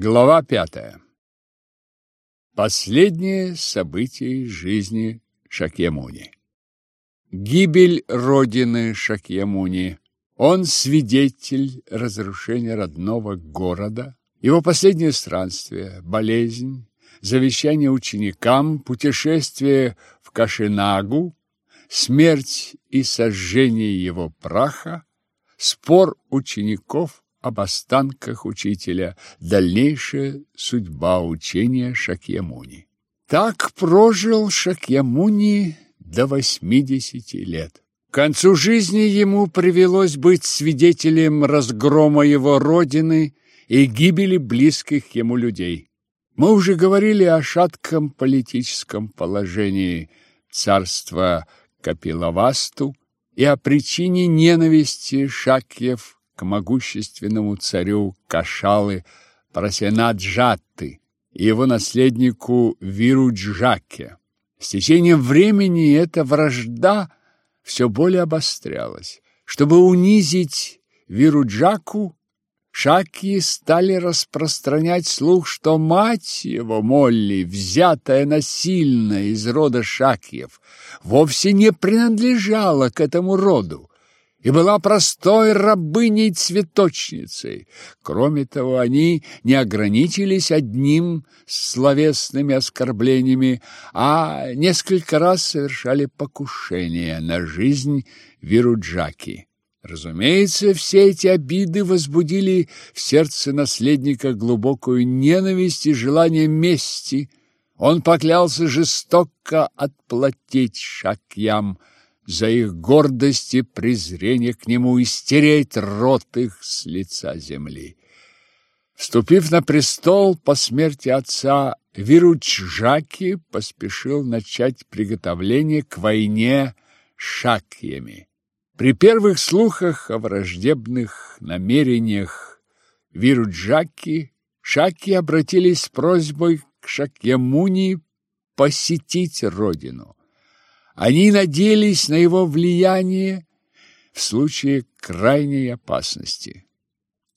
Глава пятая. Последнее событие жизни Шакьямуни. Гибель родины Шакьямуни. Он свидетель разрушения родного города, его последнее странствие, болезнь, завещание ученикам, путешествие в Кашинагу, смерть и сожжение его праха, спор учеников об останках учителя, дальнейшая судьба учения Шакьямуни. Так прожил Шакьямуни до восьмидесяти лет. К концу жизни ему привелось быть свидетелем разгрома его родины и гибели близких ему людей. Мы уже говорили о шатком политическом положении царства Капилавасту и о причине ненависти Шакьев к могущественному царю Кашалы Прасенаджатты и его наследнику Вируджаке. С течением времени эта вражда все более обострялась. Чтобы унизить Вируджаку, Шаки стали распространять слух, что мать его, Молли, взятая насильно из рода Шакьев, вовсе не принадлежала к этому роду и была простой рабыней-цветочницей. Кроме того, они не ограничились одним словесными оскорблениями, а несколько раз совершали покушение на жизнь Вируджаки. Разумеется, все эти обиды возбудили в сердце наследника глубокую ненависть и желание мести. Он поклялся жестоко отплатить Шакьям за их гордость и презрение к нему и стереть рот их с лица земли. Вступив на престол по смерти отца, Вируджаки поспешил начать приготовление к войне с шакьями. При первых слухах о враждебных намерениях Вируджаки шаки обратились с просьбой к Шакьямуни посетить родину. Они надеялись на его влияние в случае крайней опасности.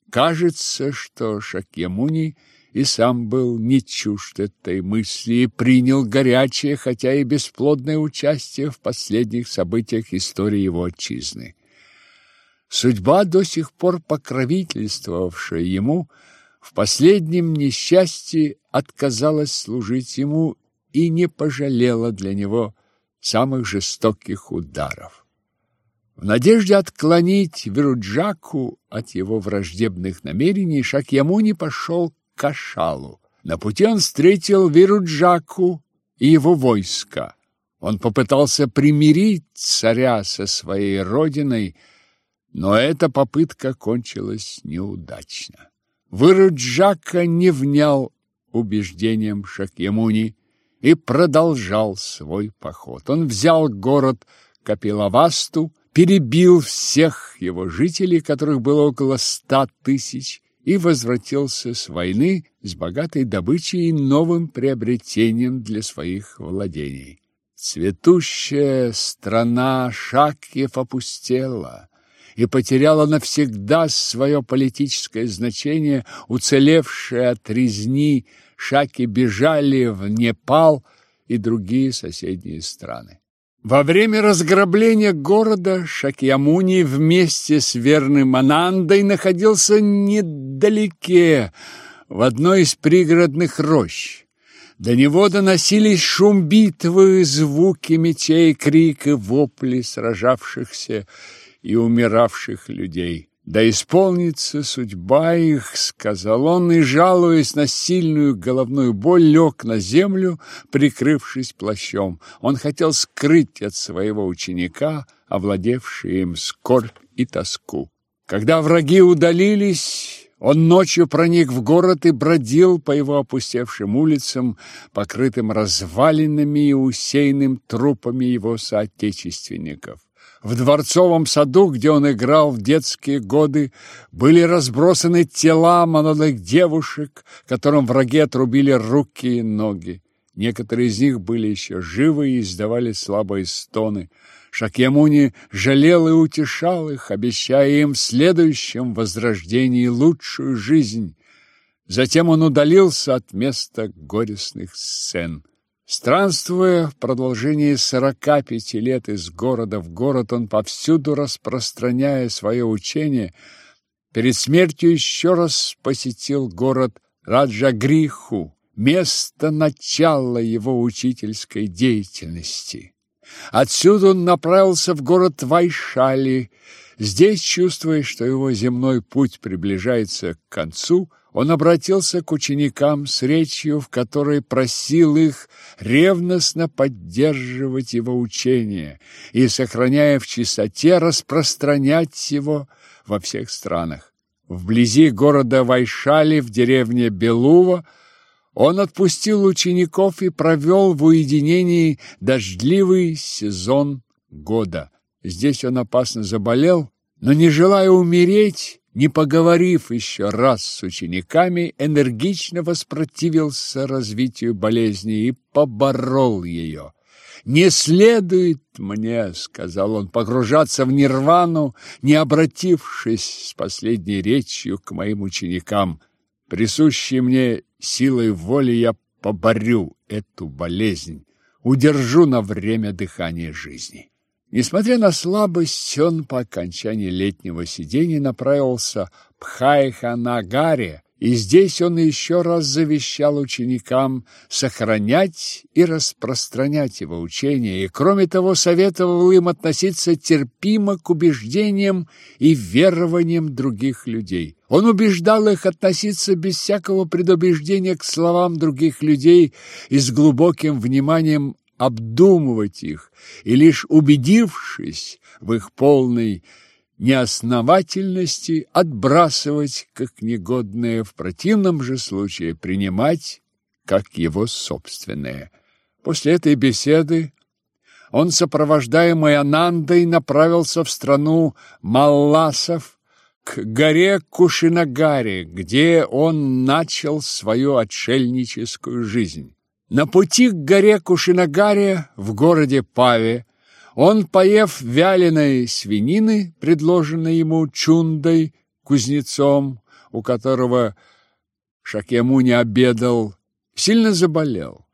Кажется, что Шакьямуни и сам был не чужд этой мысли и принял горячее, хотя и бесплодное участие в последних событиях истории его отчизны. Судьба, до сих пор покровительствовавшая ему, в последнем несчастье отказалась служить ему и не пожалела для него самых жестоких ударов. В надежде отклонить Вируджаку от его враждебных намерений, Шакьямуни пошел к Ашалу. На пути он встретил Вируджаку и его войско. Он попытался примирить царя со своей родиной, но эта попытка кончилась неудачно. Вируджака не внял убеждениям Шакьямуни и продолжал свой поход. Он взял город Капилавасту, перебил всех его жителей, которых было около ста тысяч, и возвратился с войны с богатой добычей и новым приобретением для своих владений. Цветущая страна Шакьев опустела и потеряла навсегда свое политическое значение, уцелевшее от резни шаки бежали в Непал и другие соседние страны. Во время разграбления города Шакьямуни вместе с верным Анандой находился недалеке, в одной из пригородных рощ. До него доносились шум битвы, звуки мечей, крик и вопли сражавшихся и умиравших людей. Да исполнится судьба их, сказал он, и, жалуясь на сильную головную боль, лег на землю, прикрывшись плащом. Он хотел скрыть от своего ученика, овладевшие им скорбь и тоску. Когда враги удалились, он ночью проник в город и бродил по его опустевшим улицам, покрытым развалинами и усеянным трупами его соотечественников. В дворцовом саду, где он играл в детские годы, были разбросаны тела молодых девушек, которым враги отрубили руки и ноги. Некоторые из них были еще живы и издавали слабые стоны. Шакьямуни жалел и утешал их, обещая им в следующем возрождении лучшую жизнь. Затем он удалился от места горестных сцен. Странствуя в продолжении сорока пяти лет из города в город, он повсюду распространяя свое учение, перед смертью еще раз посетил город Раджагриху, место начала его учительской деятельности. Отсюда он направился в город Вайшали. Здесь, чувствуя, что его земной путь приближается к концу, он обратился к ученикам с речью, в которой просил их ревностно поддерживать его учение и, сохраняя в чистоте, распространять его во всех странах. Вблизи города Вайшали, в деревне Белува, он отпустил учеников и провел в уединении дождливый сезон года. Здесь он опасно заболел, но, не желая умереть, не поговорив еще раз с учениками, энергично воспротивился развитию болезни и поборол ее. «Не следует мне, — сказал он, — погружаться в нирвану, не обратившись с последней речью к моим ученикам. Присущей мне силой воли я поборю эту болезнь, удержу на время дыхания жизни». Несмотря на слабость, он по окончании летнего сидения направился в Пхайханагаре, и здесь он еще раз завещал ученикам сохранять и распространять его учение, и, кроме того, советовал им относиться терпимо к убеждениям и верованиям других людей. Он убеждал их относиться без всякого предубеждения к словам других людей и с глубоким вниманием обдумывать их и лишь убедившись в их полной неосновательности, отбрасывать как негодные, в противном же случае принимать как его собственные. После этой беседы он, сопровождаемый Анандой, направился в страну Малласов, к горе Кушинагаре, где он начал свою отшельническую жизнь. На пути к горе Кушинагаре в городе Паве он, поев вяленой свинины, предложенной ему Чундой, кузнецом, у которого Шакьямуни обедал, сильно заболел.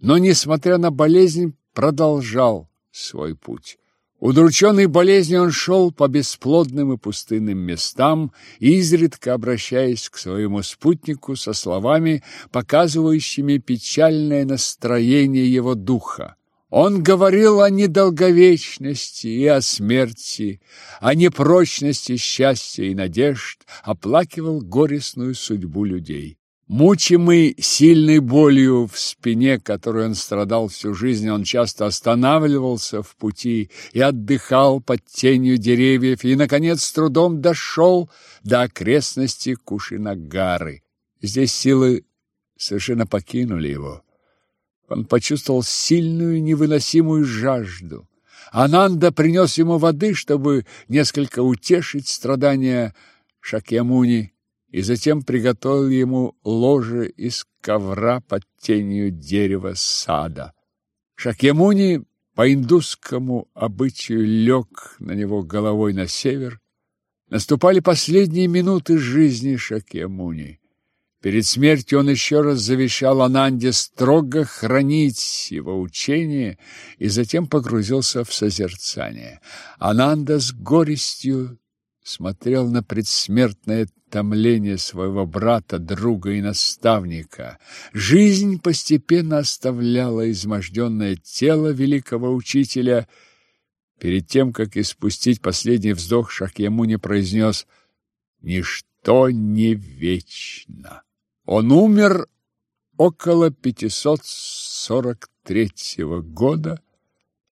Но, несмотря на болезнь, продолжал свой путь. Удрученный болезнью он шел по бесплодным и пустынным местам, изредка обращаясь к своему спутнику со словами, показывающими печальное настроение его духа. Он говорил о недолговечности и о смерти, о непрочности счастья и надежд, оплакивал горестную судьбу людей. Мучимый сильной болью в спине, которой он страдал всю жизнь, он часто останавливался в пути и отдыхал под тенью деревьев, и, наконец, с трудом дошел до окрестностей Кушинагары. Здесь силы совершенно покинули его. Он почувствовал сильную невыносимую жажду. Ананда принес ему воды, чтобы несколько утешить страдания Шакьямуни, и затем приготовил ему ложе из ковра под тенью дерева сада. Шакьямуни по индусскому обычаю лег на него головой на север. Наступали последние минуты жизни Шакьямуни. Перед смертью он еще раз завещал Ананде строго хранить его учение и затем погрузился в созерцание. Ананда с горестью смотрел на предсмертное томление своего брата, друга и наставника. Жизнь постепенно оставляла изможденное тело великого учителя. Перед тем, как испустить последний вздох, Шакьямуни произнес «Ничто не вечно». Он умер около 543 года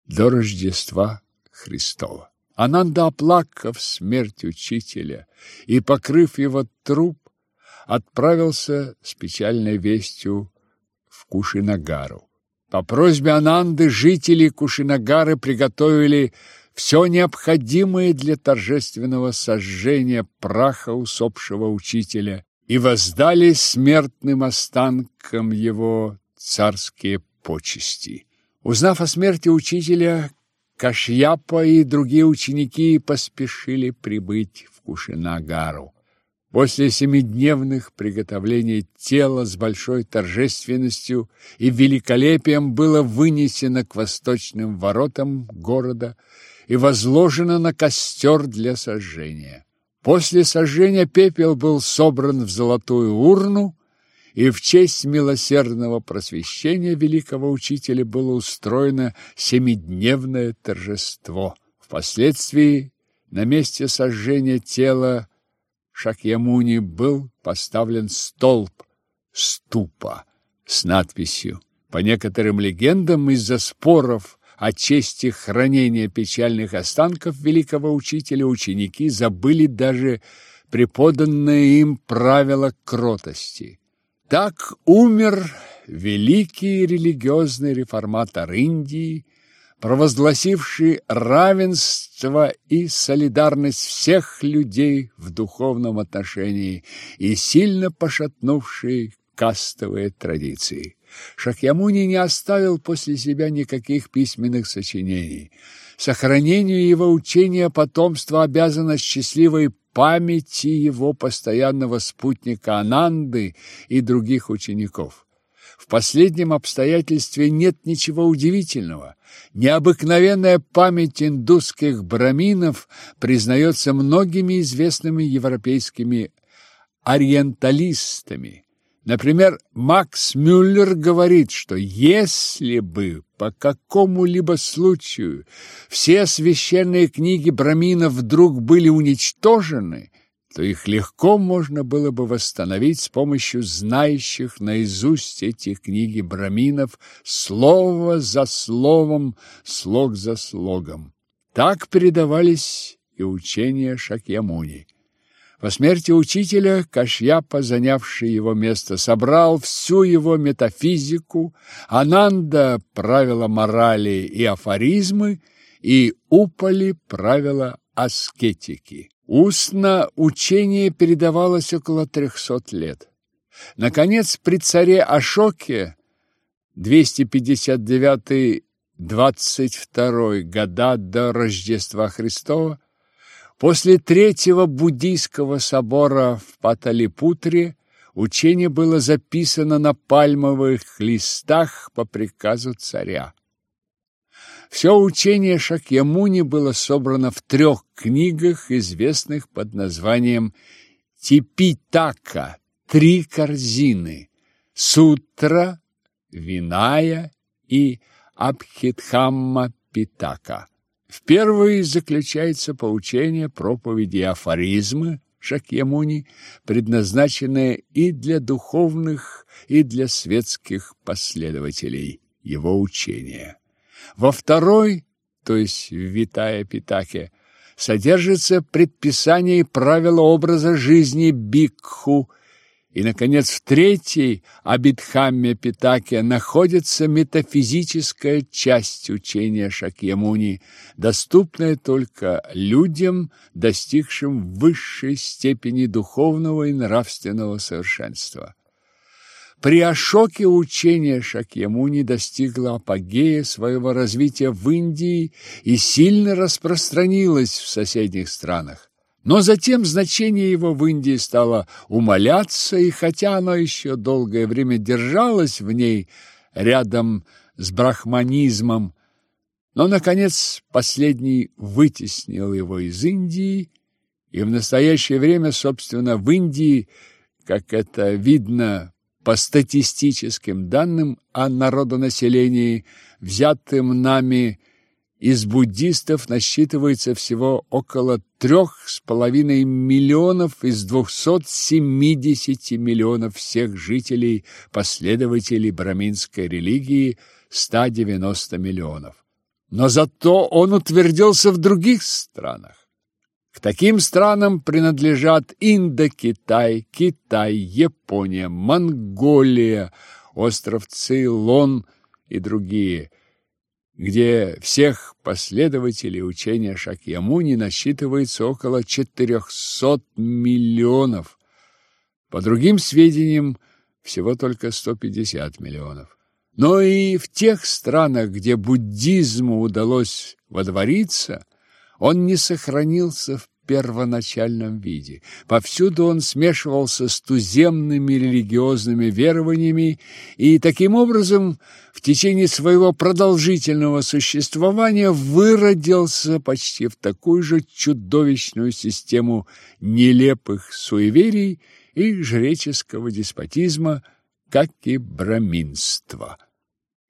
до Рождества Христова. Ананда, оплакав смерть учителя и покрыв его труп, отправился с печальной вестью в Кушинагару. По просьбе Ананды жители Кушинагары приготовили все необходимое для торжественного сожжения праха усопшего учителя и воздали смертным останкам его царские почести. Узнав о смерти учителя, Кашьяпа и другие ученики поспешили прибыть в Кушинагару. После семидневных приготовлений тело с большой торжественностью и великолепием было вынесено к восточным воротам города и возложено на костер для сожжения. После сожжения пепел был собран в золотую урну, и в честь милосердного просвещения великого учителя было устроено семидневное торжество. Впоследствии на месте сожжения тела Шакьямуни был поставлен столб ступа с надписью. По некоторым легендам, из-за споров о чести хранения печальных останков великого учителя ученики забыли даже преподанное им правило кротости. Так умер великий религиозный реформатор Индии, провозгласивший равенство и солидарность всех людей в духовном отношении и сильно пошатнувший кастовые традиции. Шакьямуни не оставил после себя никаких письменных сочинений. Сохранению его учения потомство обязано счастливой памяти его постоянного спутника Ананды и других учеников. В последнем обстоятельстве нет ничего удивительного. Необыкновенная память индусских браминов признается многими известными европейскими ориенталистами. Например, Макс Мюллер говорит, что если бы по какому-либо случаю все священные книги браминов вдруг были уничтожены, то их легко можно было бы восстановить с помощью знающих наизусть эти книги браминов слово за словом, слог за слогом. Так передавались и учения Шакьямуни. По смерти учителя Кашьяпа, занявший его место, собрал всю его метафизику, Ананда – правила морали и афоризмы, и Упали – правила аскетики. Устно учение передавалось около трехсот лет. Наконец, при царе Ашоке 259-22 года до Рождества Христова, после третьего буддийского собора в Паталипутре, учение было записано на пальмовых листах по приказу царя. Все учение Шакьямуни было собрано в трех книгах, известных под названием Типитака «Три корзины», Сутра, Виная и Абхидхамма Питака. В первой заключается поучение, проповеди афоризмы Шакьямуни, предназначенные и для духовных, и для светских последователей его учения. Во второй, то есть в Витая Питаке, содержится предписание и правила образа жизни бикху, и, наконец, в третьей Абидхамме Питаке находится метафизическая часть учения Шакьямуни, доступная только людям, достигшим высшей степени духовного и нравственного совершенства. При Ашоке учение Шакьямуни достигло апогея своего развития в Индии и сильно распространилось в соседних странах. Но затем значение его в Индии стало умаляться, и хотя оно еще долгое время держалось в ней рядом с брахманизмом, но, наконец, последний вытеснил его из Индии, и в настоящее время, собственно, в Индии, как это видно по статистическим данным о народонаселении, взятым нами из буддистов, насчитывается всего около трех с половиной миллионов из 270 миллионов всех жителей, последователей браминской религии, 190 миллионов. Но зато он утвердился в других странах. К таким странам принадлежат Индокитай, Китай, Япония, Монголия, остров Цейлон и другие, где всех последователей учения Шакьямуни насчитывается около 400 миллионов. По другим сведениям, всего только 150 миллионов. Но и в тех странах, где буддизму удалось водвориться – он не сохранился в первоначальном виде. Повсюду он смешивался с туземными религиозными верованиями и таким образом в течение своего продолжительного существования выродился почти в такую же чудовищную систему нелепых суеверий и жреческого деспотизма, как и браминство.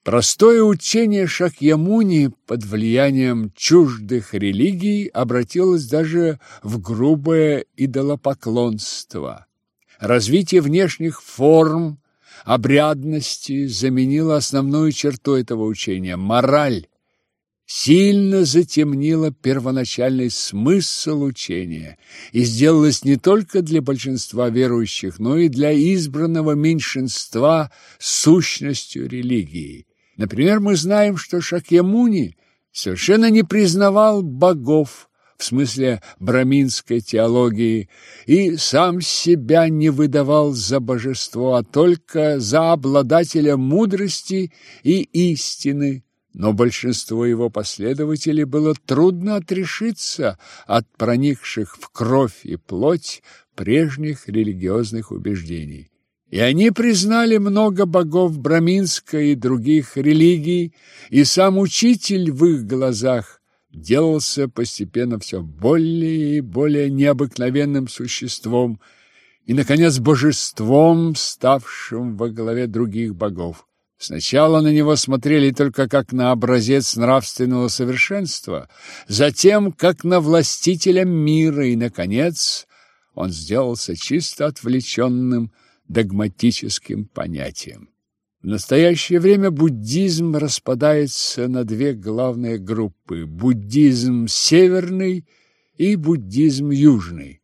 Простое учение Шакьямуни под влиянием чуждых религий обратилось даже в грубое идолопоклонство. Развитие внешних форм, обрядности заменило основную черту этого учения – мораль, сильно затемнило первоначальный смысл учения и сделалось не только для большинства верующих, но и для избранного меньшинства сущностью религии. Например, мы знаем, что Шакьямуни совершенно не признавал богов, в смысле браминской теологии, и сам себя не выдавал за божество, а только за обладателя мудрости и истины. Но большинство его последователей было трудно отрешиться от проникших в кровь и плоть прежних религиозных убеждений. И они признали много богов браминской и других религий, и сам учитель в их глазах делался постепенно все более и более необыкновенным существом и, наконец, божеством, ставшим во главе других богов. Сначала на него смотрели только как на образец нравственного совершенства, затем как на властителя мира, и, наконец, он сделался чисто отвлеченным догматическим понятием. В настоящее время буддизм распадается на две главные группы – буддизм северный и буддизм южный.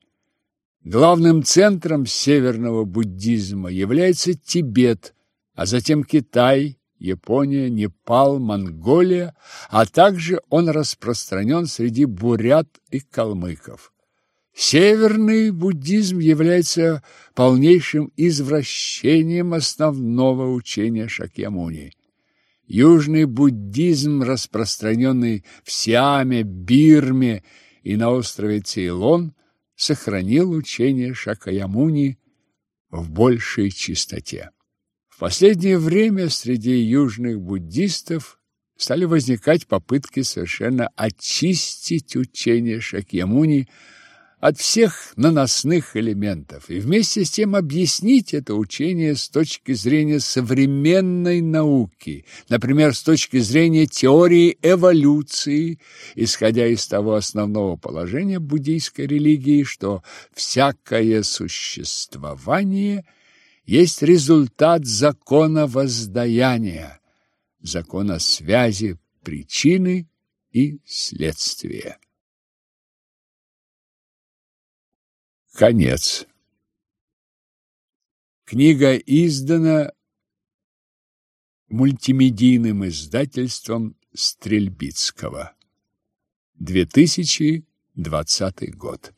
Главным центром северного буддизма является Тибет, а затем Китай, Япония, Непал, Монголия, а также он распространен среди бурят и калмыков. Северный буддизм является полнейшим извращением основного учения Шакьямуни. Южный буддизм, распространенный в Сиаме, Бирме и на острове Цейлон, сохранил учение Шакьямуни в большей чистоте. В последнее время среди южных буддистов стали возникать попытки совершенно очистить учение Шакьямуни от всех наносных элементов и вместе с тем объяснить это учение с точки зрения современной науки, например, с точки зрения теории эволюции, исходя из того основного положения буддийской религии, что всякое существование есть результат закона воздаяния, закона связи причины и следствия. Конец. Книга издана мультимедийным издательством Стрельбицкого. 2020 год.